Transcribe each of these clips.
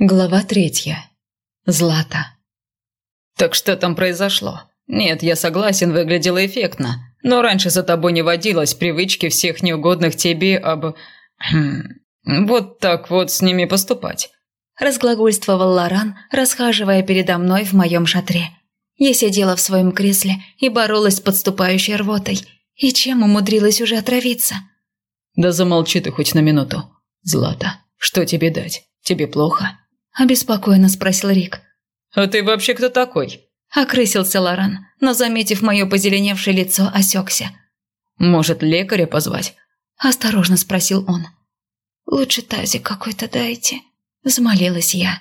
Глава третья. Злата. «Так что там произошло? Нет, я согласен, выглядело эффектно, но раньше за тобой не водилось привычки всех неугодных тебе об... Хм, вот так вот с ними поступать». Разглагольствовал Лоран, расхаживая передо мной в моем шатре. Я сидела в своем кресле и боролась с подступающей рвотой. И чем умудрилась уже отравиться? «Да замолчи ты хоть на минуту. Злата, что тебе дать? Тебе плохо?» – обеспокоенно спросил Рик. «А ты вообще кто такой?» – окрысился Лоран, но, заметив мое позеленевшее лицо, осекся. «Может, лекаря позвать?» – осторожно спросил он. «Лучше тазик какой-то дайте», – взмолилась я.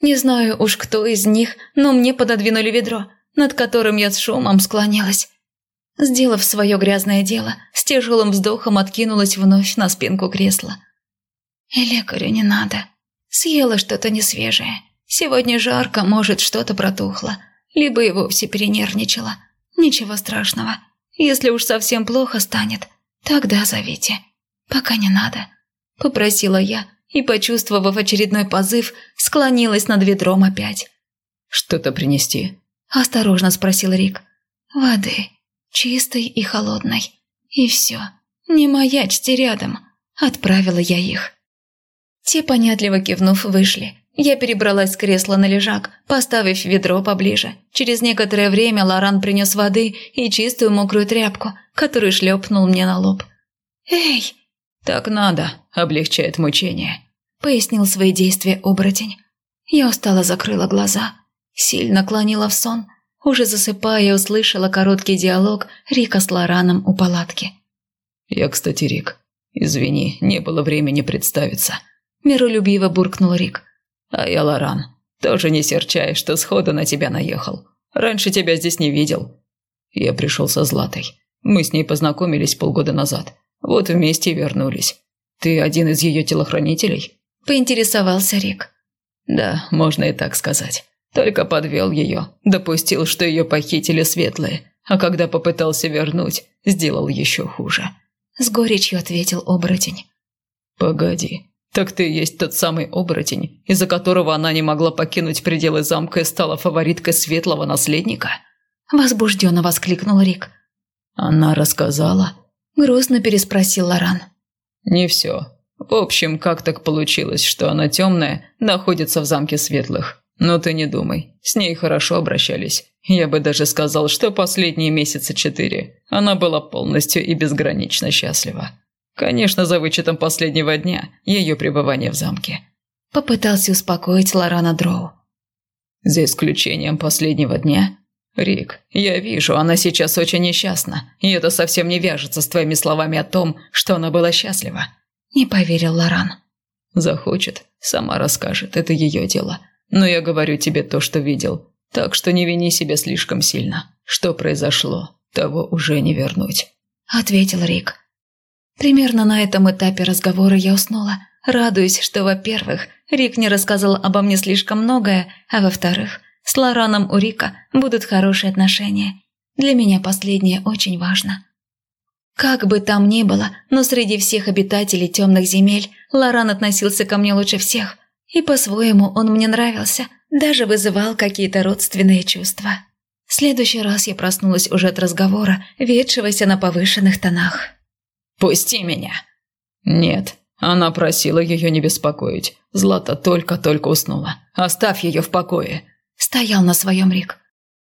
Не знаю уж кто из них, но мне пододвинули ведро, над которым я с шумом склонялась. Сделав свое грязное дело, с тяжелым вздохом откинулась вновь на спинку кресла. «И лекарю не надо», Съела что-то несвежее. Сегодня жарко, может, что-то протухло. Либо и вовсе перенервничала. Ничего страшного. Если уж совсем плохо станет, тогда зовите. Пока не надо. Попросила я и, почувствовав очередной позыв, склонилась над ведром опять. «Что-то принести?» – осторожно спросил Рик. «Воды. Чистой и холодной. И все. Не маячьте рядом». Отправила я их. Те, понятливо кивнув, вышли. Я перебралась с кресла на лежак, поставив ведро поближе. Через некоторое время Лоран принес воды и чистую мокрую тряпку, которую шлепнул мне на лоб. «Эй!» «Так надо, облегчает мучение», — пояснил свои действия оборотень. Я устало закрыла глаза, сильно клонила в сон. Уже засыпая, услышала короткий диалог Рика с Лораном у палатки. «Я, кстати, Рик. Извини, не было времени представиться» миролюбиво буркнул Рик. «А я Лоран. Тоже не серчай, что сходу на тебя наехал. Раньше тебя здесь не видел. Я пришел со Златой. Мы с ней познакомились полгода назад. Вот вместе и вернулись. Ты один из ее телохранителей?» Поинтересовался Рик. «Да, можно и так сказать. Только подвел ее, допустил, что ее похитили светлые, а когда попытался вернуть, сделал еще хуже». С горечью ответил оборотень. «Погоди, «Так ты есть тот самый оборотень, из-за которого она не могла покинуть пределы замка и стала фавориткой светлого наследника?» Возбужденно воскликнул Рик. «Она рассказала?» Грустно переспросил Лоран. «Не все. В общем, как так получилось, что она темная, находится в замке светлых? Но ты не думай, с ней хорошо обращались. Я бы даже сказал, что последние месяца четыре она была полностью и безгранично счастлива. Конечно, за вычетом последнего дня ее пребывания в замке. Попытался успокоить Лорана Дроу. За исключением последнего дня? Рик, я вижу, она сейчас очень несчастна, и это совсем не вяжется с твоими словами о том, что она была счастлива. Не поверил Лоран. Захочет, сама расскажет, это ее дело. Но я говорю тебе то, что видел, так что не вини себя слишком сильно. Что произошло, того уже не вернуть. Ответил Рик. Примерно на этом этапе разговора я уснула, радуясь, что, во-первых, Рик не рассказал обо мне слишком многое, а во-вторых, с Лораном у Рика будут хорошие отношения. Для меня последнее очень важно. Как бы там ни было, но среди всех обитателей темных земель Лоран относился ко мне лучше всех. И по-своему он мне нравился, даже вызывал какие-то родственные чувства. В следующий раз я проснулась уже от разговора, ведшегося на повышенных тонах. Пусти меня!» «Нет, она просила ее не беспокоить. Злата только-только уснула. Оставь ее в покое!» Стоял на своем Рик.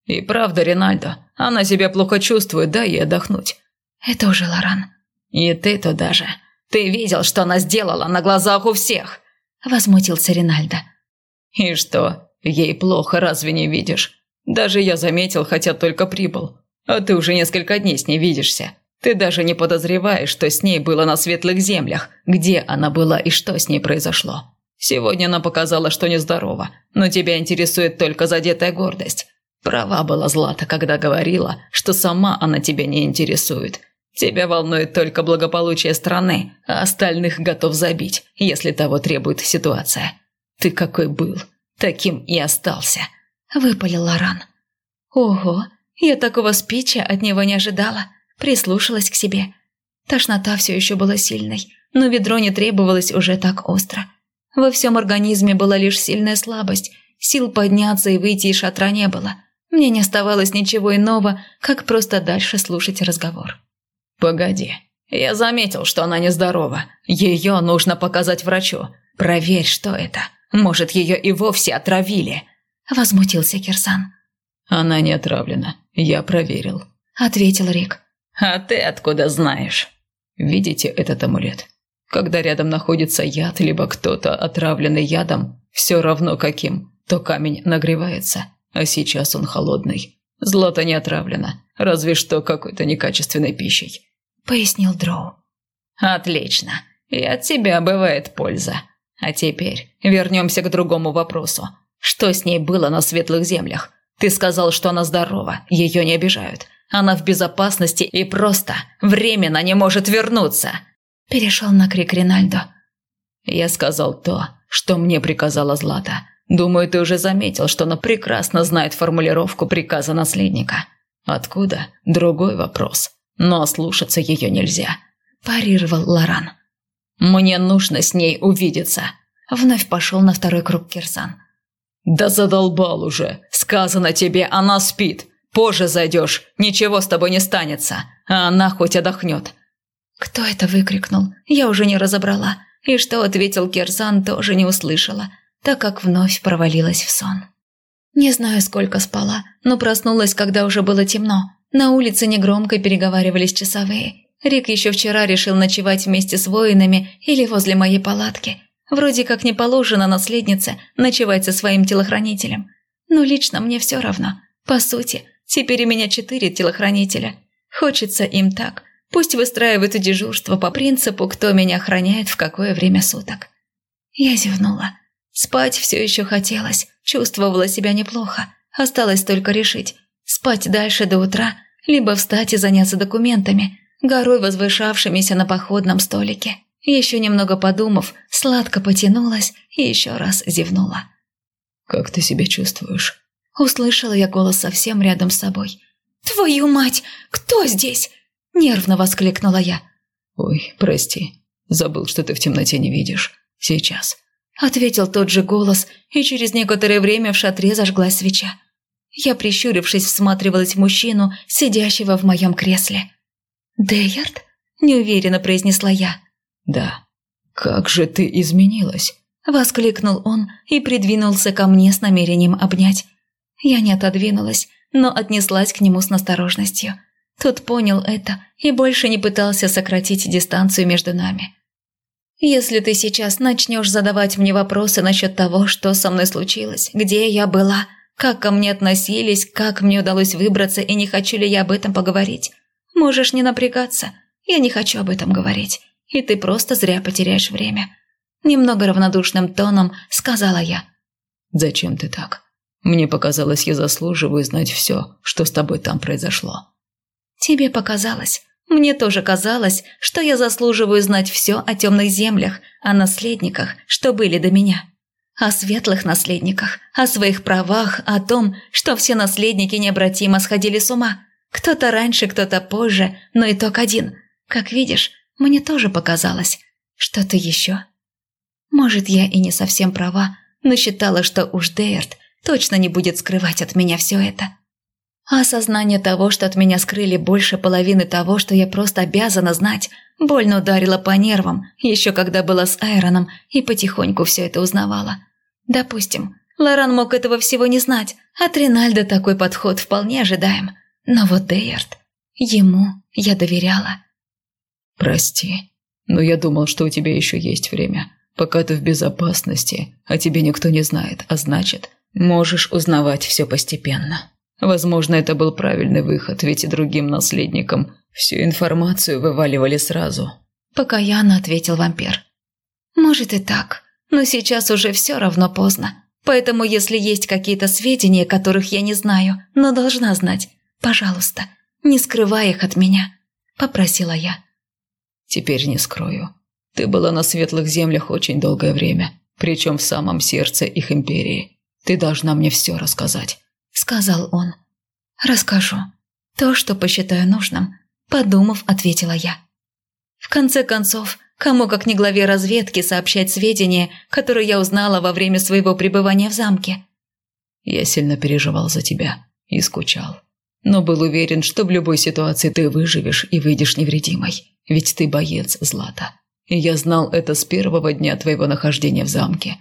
«И правда, Ринальдо, она себя плохо чувствует, дай ей отдохнуть». «Это уже Лоран». «И ты-то даже. Ты видел, что она сделала на глазах у всех?» Возмутился Ринальдо. «И что, ей плохо, разве не видишь? Даже я заметил, хотя только прибыл. А ты уже несколько дней с ней видишься. Ты даже не подозреваешь, что с ней было на светлых землях, где она была и что с ней произошло. Сегодня она показала, что нездорова, но тебя интересует только задетая гордость. Права была Злата, когда говорила, что сама она тебя не интересует. Тебя волнует только благополучие страны, а остальных готов забить, если того требует ситуация. Ты какой был, таким и остался», – выпалил Лоран. «Ого, я такого спича от него не ожидала» прислушалась к себе. Тошнота все еще была сильной, но ведро не требовалось уже так остро. Во всем организме была лишь сильная слабость, сил подняться и выйти из шатра не было. Мне не оставалось ничего иного, как просто дальше слушать разговор. «Погоди, я заметил, что она нездорова. Ее нужно показать врачу. Проверь, что это. Может, ее и вовсе отравили», – возмутился Кирсан. «Она не отравлена. Я проверил», – ответил Рик. «А ты откуда знаешь?» «Видите этот амулет? Когда рядом находится яд, либо кто-то отравленный ядом, все равно каким, то камень нагревается, а сейчас он холодный. Злато не отравлено, разве что какой-то некачественной пищей», – пояснил Дроу. «Отлично. И от тебя бывает польза. А теперь вернемся к другому вопросу. Что с ней было на светлых землях? Ты сказал, что она здорова, ее не обижают. Она в безопасности и просто временно не может вернуться. Перешел на крик Ринальдо. Я сказал то, что мне приказала Злата. Думаю, ты уже заметил, что она прекрасно знает формулировку приказа наследника. Откуда? Другой вопрос. Но слушаться ее нельзя. Парировал Лоран. Мне нужно с ней увидеться. Вновь пошел на второй круг Кирсан. «Да задолбал уже! Сказано тебе, она спит! Позже зайдешь, ничего с тобой не станется, а она хоть отдохнет!» Кто это выкрикнул, я уже не разобрала, и что ответил Кирсан, тоже не услышала, так как вновь провалилась в сон. Не знаю, сколько спала, но проснулась, когда уже было темно. На улице негромко переговаривались часовые. Рик еще вчера решил ночевать вместе с воинами или возле моей палатки – Вроде как не положено наследнице ночевать со своим телохранителем. Но лично мне все равно. По сути, теперь у меня четыре телохранителя. Хочется им так. Пусть выстраивают дежурство по принципу, кто меня охраняет в какое время суток. Я зевнула. Спать все еще хотелось, чувствовала себя неплохо. Осталось только решить, спать дальше до утра, либо встать и заняться документами, горой возвышавшимися на походном столике. Еще немного подумав, сладко потянулась и еще раз зевнула. «Как ты себя чувствуешь?» Услышала я голос совсем рядом с собой. «Твою мать! Кто здесь?» Нервно воскликнула я. «Ой, прости. Забыл, что ты в темноте не видишь. Сейчас». Ответил тот же голос, и через некоторое время в шатре зажглась свеча. Я, прищурившись, всматривалась в мужчину, сидящего в моем кресле. «Дейярд?» – неуверенно произнесла я. «Да. Как же ты изменилась!» – воскликнул он и придвинулся ко мне с намерением обнять. Я не отодвинулась, но отнеслась к нему с насторожностью. Тот понял это и больше не пытался сократить дистанцию между нами. «Если ты сейчас начнешь задавать мне вопросы насчет того, что со мной случилось, где я была, как ко мне относились, как мне удалось выбраться и не хочу ли я об этом поговорить, можешь не напрягаться, я не хочу об этом говорить и ты просто зря потеряешь время». Немного равнодушным тоном сказала я. «Зачем ты так? Мне показалось, я заслуживаю знать все, что с тобой там произошло». «Тебе показалось. Мне тоже казалось, что я заслуживаю знать все о темных землях, о наследниках, что были до меня. О светлых наследниках, о своих правах, о том, что все наследники необратимо сходили с ума. Кто-то раньше, кто-то позже, но итог один. Как видишь, мне тоже показалось. Что-то еще? Может, я и не совсем права, но считала, что уж Дейерт точно не будет скрывать от меня все это. А осознание того, что от меня скрыли больше половины того, что я просто обязана знать, больно ударило по нервам, еще когда была с Айроном и потихоньку все это узнавала. Допустим, Лоран мог этого всего не знать, от Ринальда такой подход вполне ожидаем. Но вот Дейерт, ему я доверяла. «Прости, но я думал, что у тебя еще есть время. Пока ты в безопасности, а тебе никто не знает, а значит, можешь узнавать все постепенно. Возможно, это был правильный выход, ведь и другим наследникам всю информацию вываливали сразу». Покаянно ответил вампир. «Может и так, но сейчас уже все равно поздно. Поэтому, если есть какие-то сведения, которых я не знаю, но должна знать, пожалуйста, не скрывай их от меня», – попросила я. Теперь не скрою. Ты была на светлых землях очень долгое время, причем в самом сердце их империи. Ты должна мне все рассказать», — сказал он. «Расскажу. То, что посчитаю нужным», — подумав, ответила я. В конце концов, Кому, как не главе разведки, сообщать сведения, которые я узнала во время своего пребывания в замке? Я сильно переживал за тебя и скучал. Но был уверен, что в любой ситуации ты выживешь и выйдешь невредимой. Ведь ты боец, Злата. И я знал это с первого дня твоего нахождения в замке.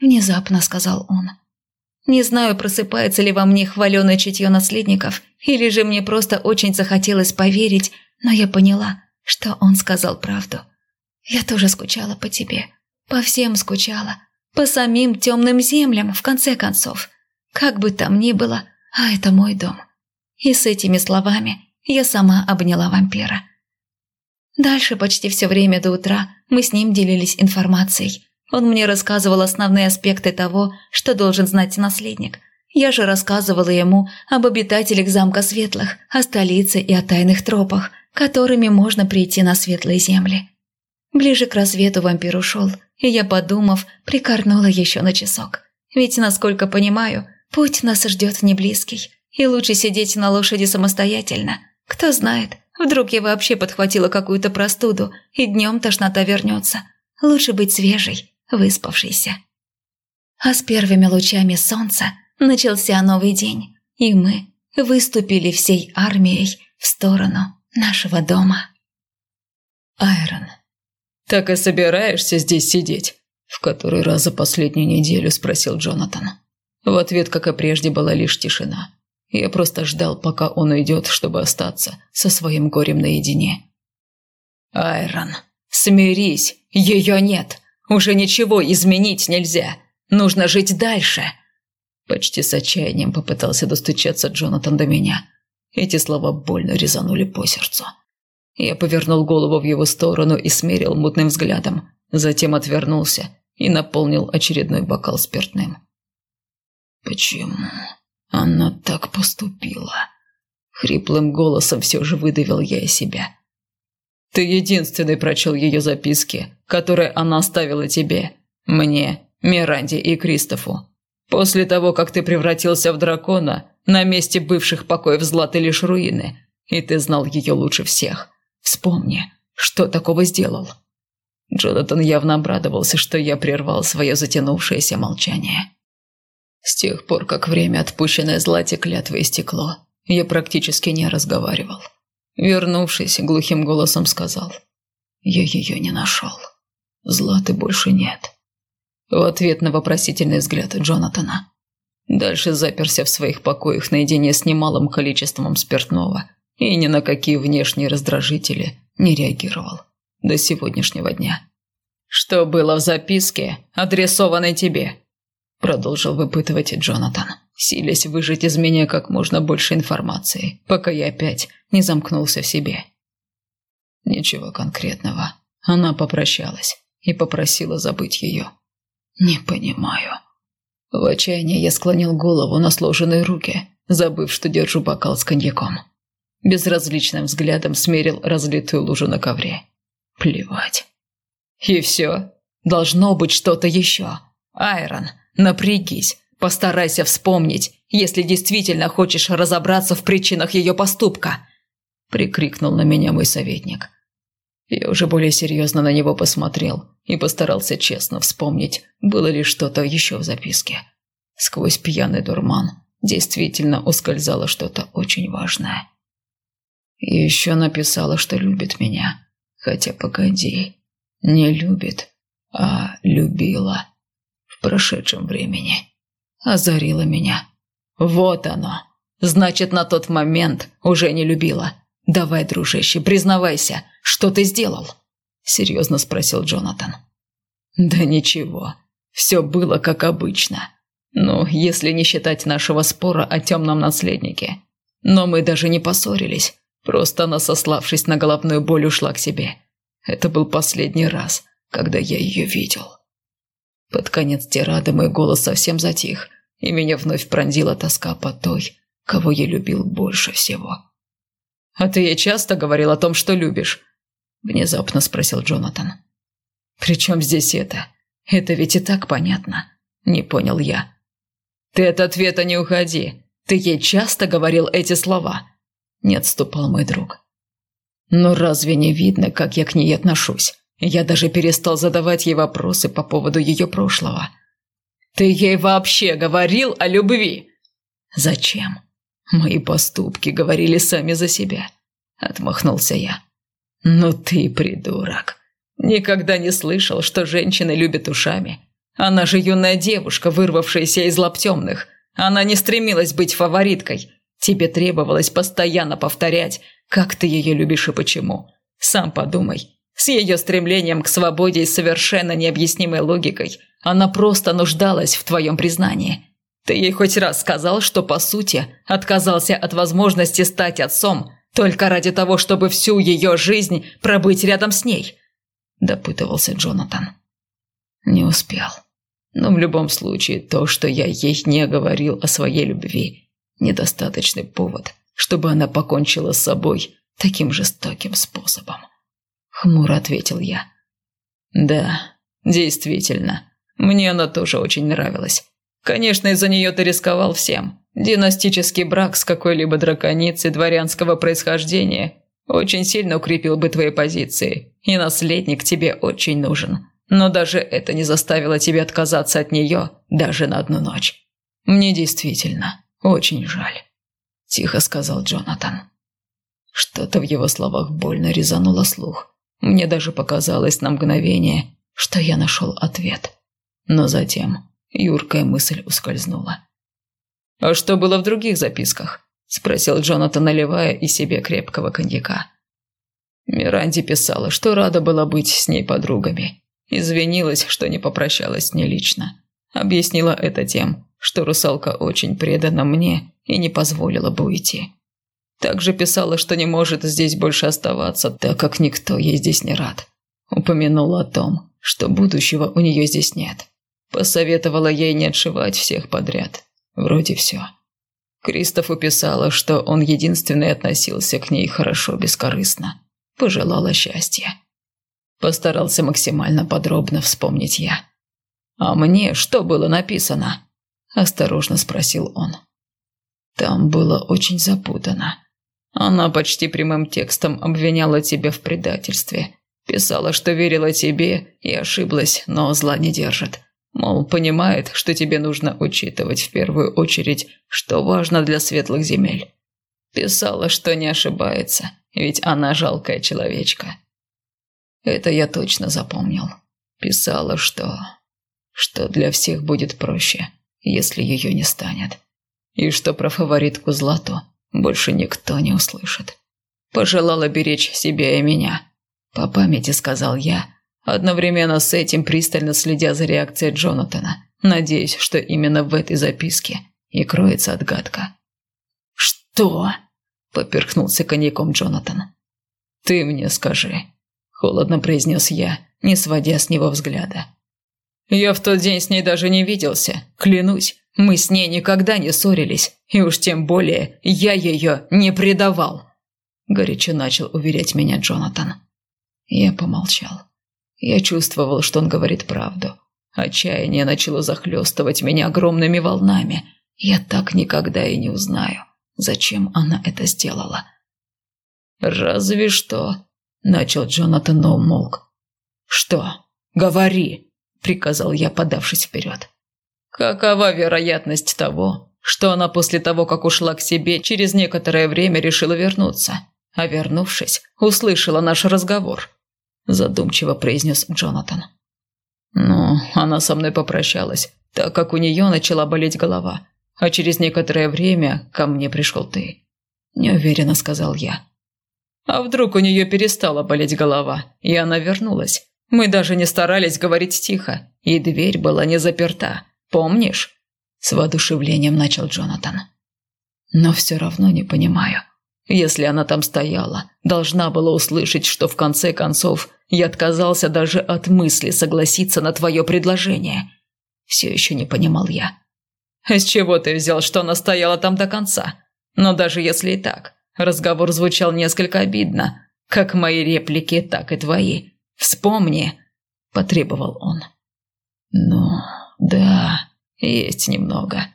Внезапно сказал он. Не знаю, просыпается ли во мне хваленое чутье наследников, или же мне просто очень захотелось поверить, но я поняла, что он сказал правду. Я тоже скучала по тебе. По всем скучала. По самим темным землям, в конце концов. Как бы там ни было, а это мой дом. И с этими словами я сама обняла вампира. Дальше почти все время до утра мы с ним делились информацией. Он мне рассказывал основные аспекты того, что должен знать наследник. Я же рассказывала ему об обитателях замка Светлых, о столице и о тайных тропах, которыми можно прийти на светлые земли. Ближе к рассвету вампир ушел, и я, подумав, прикорнула еще на часок. Ведь, насколько понимаю, путь нас ждет не близкий, и лучше сидеть на лошади самостоятельно. Кто знает, вдруг я вообще подхватила какую-то простуду, и днем тошнота вернется. Лучше быть свежей, выспавшейся. А с первыми лучами солнца начался новый день, и мы выступили всей армией в сторону нашего дома. Айрон. «Так и собираешься здесь сидеть?» В который раз за последнюю неделю спросил Джонатан. В ответ, как и прежде, была лишь тишина. Я просто ждал, пока он уйдет, чтобы остаться со своим горем наедине. «Айрон, смирись, ее нет. Уже ничего изменить нельзя. Нужно жить дальше». Почти с отчаянием попытался достучаться Джонатан до меня. Эти слова больно резанули по сердцу. Я повернул голову в его сторону и смерил мутным взглядом, затем отвернулся и наполнил очередной бокал спиртным. «Почему она так поступила?» Хриплым голосом все же выдавил я из себя. «Ты единственный прочел ее записки, которые она оставила тебе, мне, Миранде и Кристофу. После того, как ты превратился в дракона, на месте бывших покоев златы лишь руины, и ты знал ее лучше всех. Вспомни, что такого сделал?» Джонатан явно обрадовался, что я прервал свое затянувшееся молчание. С тех пор, как время, отпущенное Злате клятвы, истекло, я практически не разговаривал. Вернувшись, глухим голосом сказал, «Я ее не нашел. Златы больше нет». В ответ на вопросительный взгляд Джонатана. Дальше заперся в своих покоях наедине с немалым количеством спиртного – и ни на какие внешние раздражители не реагировал до сегодняшнего дня. «Что было в записке, адресованной тебе?» Продолжил выпытывать Джонатан, силясь выжить из меня как можно больше информации, пока я опять не замкнулся в себе. Ничего конкретного. Она попрощалась и попросила забыть ее. Не понимаю. В отчаянии я склонил голову на сложенные руки, забыв, что держу бокал с коньяком. Безразличным взглядом смерил разлитую лужу на ковре. Плевать. И все. Должно быть что-то еще. Айрон, напрягись. Постарайся вспомнить, если действительно хочешь разобраться в причинах ее поступка. Прикрикнул на меня мой советник. Я уже более серьезно на него посмотрел и постарался честно вспомнить, было ли что-то еще в записке. Сквозь пьяный дурман действительно ускользало что-то очень важное. И еще написала, что любит меня. Хотя погоди, не любит, а любила. В прошедшем времени. Озарила меня. Вот оно. Значит, на тот момент уже не любила. Давай, дружище, признавайся, что ты сделал? Серьезно спросил Джонатан. Да ничего. Все было как обычно. Ну, если не считать нашего спора о темном наследнике. Но мы даже не поссорились. Просто она, сославшись на головную боль, ушла к себе. Это был последний раз, когда я ее видел. Под конец тирады мой голос совсем затих, и меня вновь пронзила тоска по той, кого я любил больше всего. «А ты ей часто говорил о том, что любишь?» – внезапно спросил Джонатан. «При чем здесь это? Это ведь и так понятно», – не понял я. «Ты от ответа не уходи. Ты ей часто говорил эти слова?» Не отступал мой друг. Но разве не видно, как я к ней отношусь? Я даже перестал задавать ей вопросы по поводу ее прошлого. «Ты ей вообще говорил о любви?» «Зачем?» «Мои поступки говорили сами за себя», – отмахнулся я. «Ну ты придурок. Никогда не слышал, что женщины любят ушами. Она же юная девушка, вырвавшаяся из лап темных. Она не стремилась быть фавориткой. Тебе требовалось постоянно повторять, как ты ее любишь и почему. Сам подумай. С ее стремлением к свободе и совершенно необъяснимой логикой она просто нуждалась в твоем признании. Ты ей хоть раз сказал, что, по сути, отказался от возможности стать отцом только ради того, чтобы всю ее жизнь пробыть рядом с ней?» Допытывался Джонатан. Не успел. Но в любом случае, то, что я ей не говорил о своей любви, недостаточный повод, чтобы она покончила с собой таким жестоким способом. Хмуро ответил я. Да, действительно, мне она тоже очень нравилась. Конечно, из-за нее ты рисковал всем. Династический брак с какой-либо драконицей дворянского происхождения очень сильно укрепил бы твои позиции, и наследник тебе очень нужен. Но даже это не заставило тебя отказаться от нее даже на одну ночь. Мне действительно очень жаль», – тихо сказал Джонатан. Что-то в его словах больно резануло слух. Мне даже показалось на мгновение, что я нашел ответ. Но затем юркая мысль ускользнула. «А что было в других записках?» – спросил Джонатан, наливая и себе крепкого коньяка. Миранди писала, что рада была быть с ней подругами. Извинилась, что не попрощалась с ней лично. Объяснила это тем, что русалка очень предана мне и не позволила бы уйти. Также писала, что не может здесь больше оставаться, так как никто ей здесь не рад. Упомянула о том, что будущего у нее здесь нет. Посоветовала ей не отшивать всех подряд. Вроде все. Кристофу писала, что он единственный относился к ней хорошо, бескорыстно. Пожелала счастья. Постарался максимально подробно вспомнить я. «А мне что было написано?» – осторожно спросил он. Там было очень запутано. Она почти прямым текстом обвиняла тебя в предательстве. Писала, что верила тебе и ошиблась, но зла не держит. Мол, понимает, что тебе нужно учитывать в первую очередь, что важно для светлых земель. Писала, что не ошибается, ведь она жалкая человечка. Это я точно запомнил. Писала, что... что для всех будет проще, если ее не станет. И что про фаворитку Злату больше никто не услышит. Пожелала беречь себя и меня. По памяти сказал я, одновременно с этим пристально следя за реакцией Джонатана, надеясь, что именно в этой записке и кроется отгадка. «Что?» – поперхнулся коньяком Джонатан. «Ты мне скажи», – холодно произнес я, не сводя с него взгляда. «Я в тот день с ней даже не виделся, клянусь, мы с ней никогда не ссорились, и уж тем более я ее не предавал», – горячо начал уверять меня Джонатан. Я помолчал. Я чувствовал, что он говорит правду. Отчаяние начало захлестывать меня огромными волнами. Я так никогда и не узнаю, зачем она это сделала. «Разве что...» – начал Джонатан, но умолк. «Что? Говори!» – приказал я, подавшись вперед. «Какова вероятность того, что она после того, как ушла к себе, через некоторое время решила вернуться, а вернувшись, услышала наш разговор?» задумчиво произнес Джонатан. «Ну, она со мной попрощалась, так как у нее начала болеть голова, а через некоторое время ко мне пришел ты», – неуверенно сказал я. «А вдруг у нее перестала болеть голова, и она вернулась? Мы даже не старались говорить тихо, и дверь была не заперта, помнишь?» С воодушевлением начал Джонатан. «Но все равно не понимаю. Если она там стояла, должна была услышать, что в конце концов я отказался даже от мысли согласиться на твое предложение. Все еще не понимал я. С чего ты взял, что она стояла там до конца? Но даже если и так, разговор звучал несколько обидно. Как мои реплики, так и твои. Вспомни, потребовал он. Ну, да, есть немного.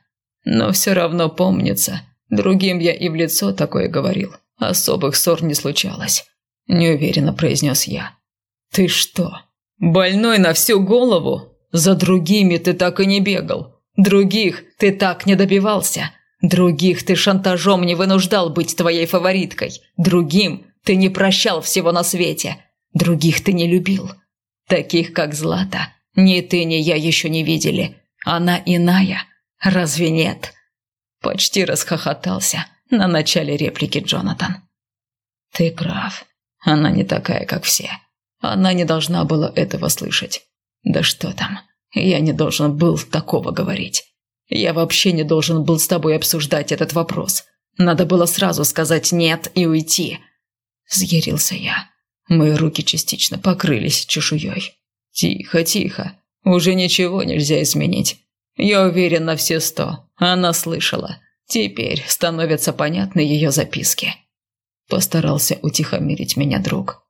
Но все равно помнится, Другим я и в лицо такое говорил. Особых ссор не случалось. Неуверенно произнес я. «Ты что, Больной на всю голову? За другими ты так и не бегал. Других ты так не добивался. Других ты шантажом не вынуждал быть твоей фавориткой. Другим ты не прощал всего на свете. Других ты не любил. Таких, как Злата, ни ты, ни я еще не видели. Она иная. Разве нет?» Почти расхохотался на начале реплики Джонатан. «Ты прав. Она не такая, как все. Она не должна была этого слышать. Да что там, я не должен был такого говорить. Я вообще не должен был с тобой обсуждать этот вопрос. Надо было сразу сказать «нет» и уйти. Взъярился я. Мои руки частично покрылись чешуей. Тихо, тихо. Уже ничего нельзя изменить. Я уверен на все сто. Она слышала. Теперь становятся понятны ее записки. Постарался утихомирить меня друг.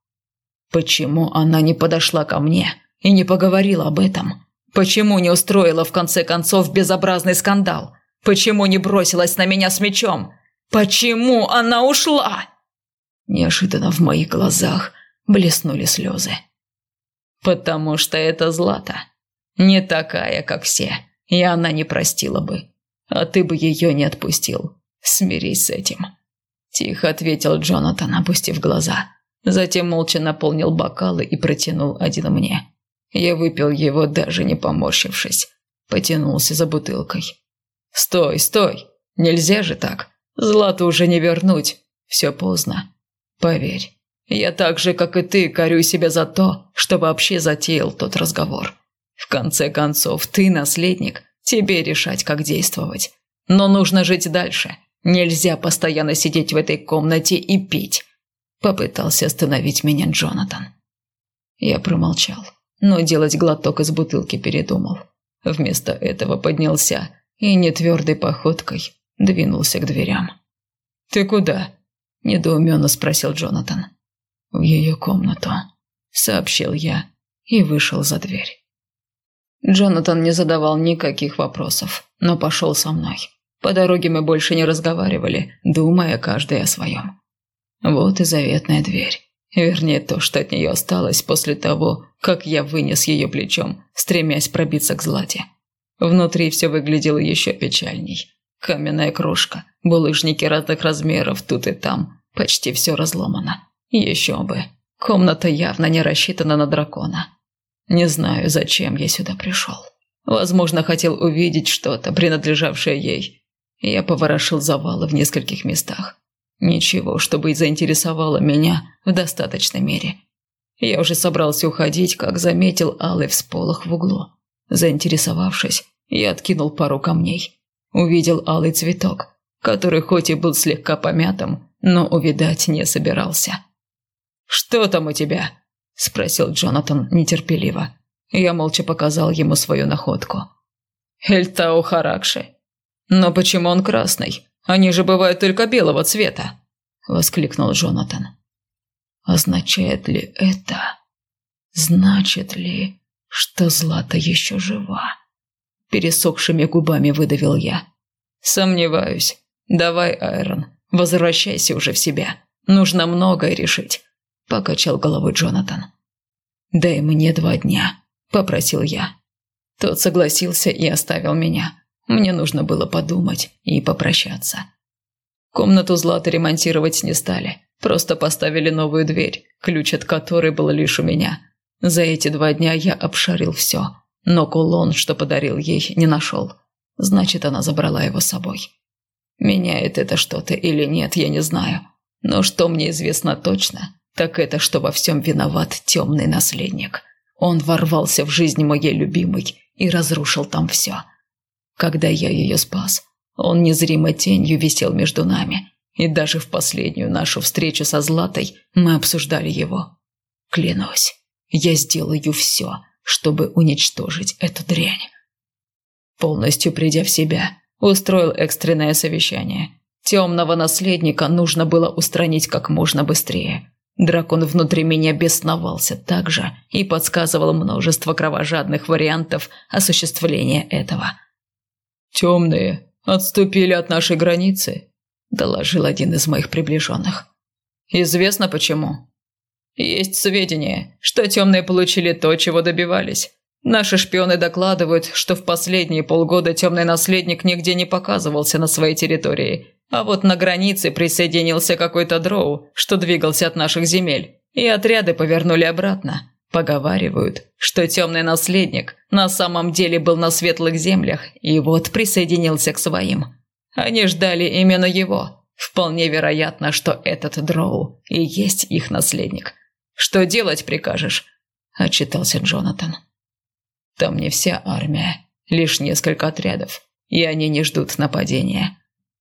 Почему она не подошла ко мне и не поговорила об этом? Почему не устроила в конце концов безобразный скандал? Почему не бросилась на меня с мечом? Почему она ушла? Неожиданно в моих глазах блеснули слезы. Потому что это Злата. Не такая, как все, и она не простила бы. А ты бы ее не отпустил. Смирись с этим. Тихо ответил Джонатан, опустив глаза. Затем молча наполнил бокалы и протянул один мне. Я выпил его, даже не поморщившись. Потянулся за бутылкой. «Стой, стой! Нельзя же так! Злату уже не вернуть. Все поздно. Поверь, я так же, как и ты, корю себя за то, что вообще затеял тот разговор. В конце концов, ты наследник, тебе решать, как действовать. Но нужно жить дальше. Нельзя постоянно сидеть в этой комнате и пить. Попытался остановить меня Джонатан. Я промолчал, но делать глоток из бутылки передумал. Вместо этого поднялся и нетвердой походкой двинулся к дверям. «Ты куда?» – недоуменно спросил Джонатан. «В ее комнату», – сообщил я и вышел за дверь. Джонатан не задавал никаких вопросов, но пошел со мной. По дороге мы больше не разговаривали, думая каждый о своем. Вот и заветная дверь. Вернее, то, что от нее осталось после того, как я вынес ее плечом, стремясь пробиться к злате. Внутри все выглядело еще печальней. Каменная крошка, булыжники разных размеров тут и там, почти все разломано. Еще бы. Комната явно не рассчитана на дракона. Не знаю, зачем я сюда пришел. Возможно, хотел увидеть что-то, принадлежавшее ей. Я поворошил завалы в нескольких местах. Ничего, чтобы заинтересовало меня в достаточной мере. Я уже собрался уходить, как заметил алый всполох в углу. Заинтересовавшись, я откинул пару камней. Увидел алый цветок, который хоть и был слегка помятым, но увидать не собирался. «Что там у тебя?» – спросил Джонатан нетерпеливо. Я молча показал ему свою находку. «Эльтау Харакши. Но почему он красный? Они же бывают только белого цвета!» – воскликнул Джонатан. «Означает ли это? Значит ли, что Злата еще жива?» Пересохшими губами выдавил я. «Сомневаюсь. Давай, Айрон, возвращайся уже в себя. Нужно многое решить», – покачал головой Джонатан. «Дай мне два дня», – попросил я. Тот согласился и оставил меня. Мне нужно было подумать и попрощаться. Комнату Златы ремонтировать не стали. Просто поставили новую дверь, ключ от которой был лишь у меня. За эти два дня я обшарил все, но кулон, что подарил ей, не нашел. Значит, она забрала его с собой. Меняет это что-то или нет, я не знаю. Но что мне известно точно, так это, что во всем виноват темный наследник. Он ворвался в жизнь моей любимой и разрушил там все. Когда я ее спас, он незримо тенью висел между нами, и даже в последнюю нашу встречу со Златой мы обсуждали его. Клянусь, я сделаю все, чтобы уничтожить эту дрянь. Полностью придя в себя, устроил экстренное совещание. Темного наследника нужно было устранить как можно быстрее. Дракон внутри меня бесновался так же и подсказывал множество кровожадных вариантов осуществления этого – «Темные отступили от нашей границы», – доложил один из моих приближенных. «Известно почему». Есть сведения, что темные получили то, чего добивались. Наши шпионы докладывают, что в последние полгода темный наследник нигде не показывался на своей территории, а вот на границе присоединился какой-то дроу, что двигался от наших земель, и отряды повернули обратно. Поговаривают, что темный наследник на самом деле был на светлых землях и вот присоединился к своим. Они ждали именно его. Вполне вероятно, что этот дроу и есть их наследник. Что делать прикажешь? Отчитался Джонатан. Там не вся армия, лишь несколько отрядов, и они не ждут нападения.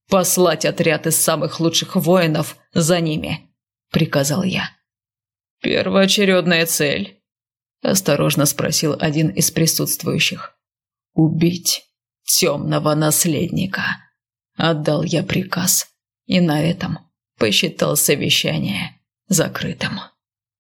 Послать отряд из самых лучших воинов за ними, приказал я. Первоочередная цель, осторожно спросил один из присутствующих. Убить темного наследника. Отдал я приказ, и на этом посчитал совещание закрытым.